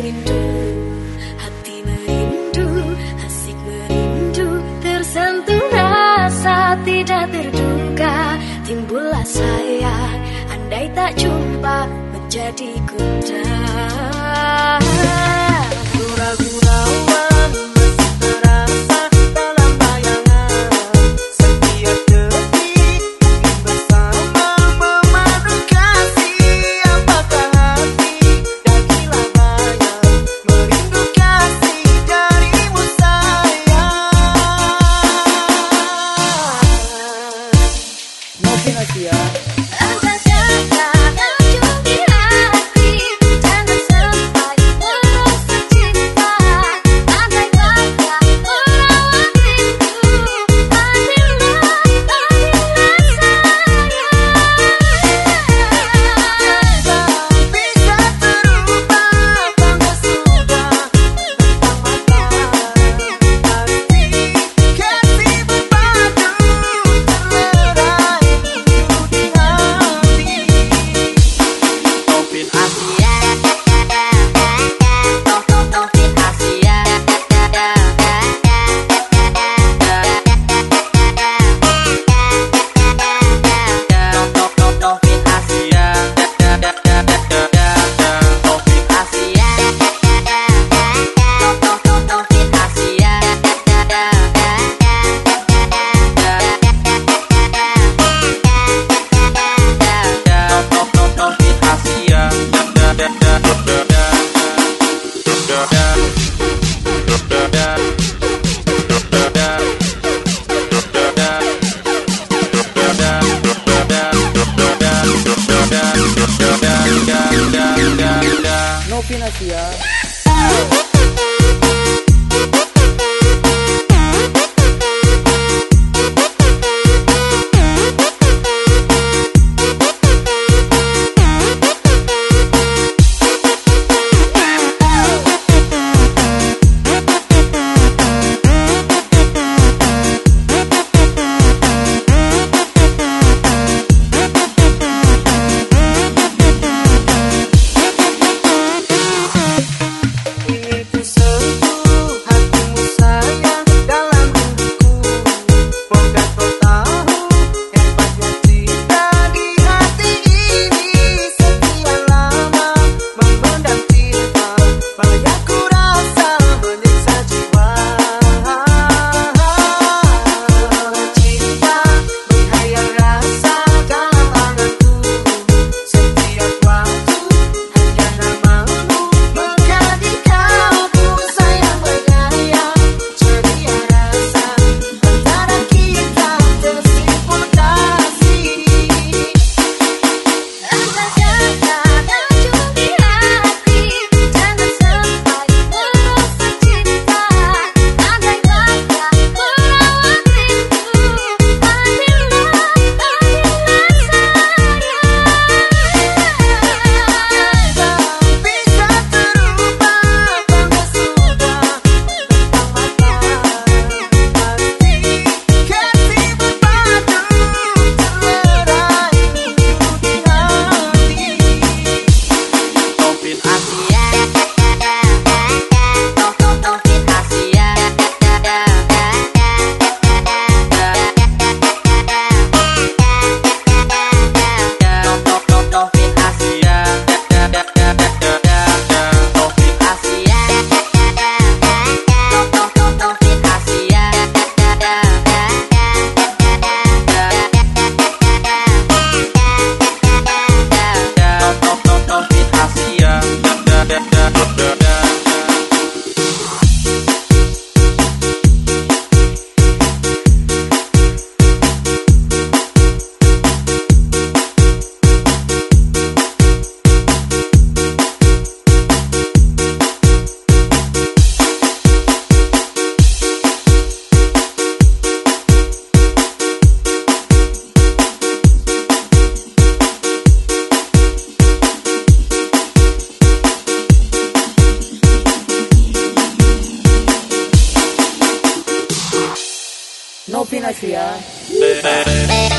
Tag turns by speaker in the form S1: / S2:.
S1: rindu Hati merindu Asik merindu. Tersentuh rasa tidak terduga. Timbullah saya Andai tak jumpa Menjadi kuda.
S2: Lagi. Bye. Opina Criar. É.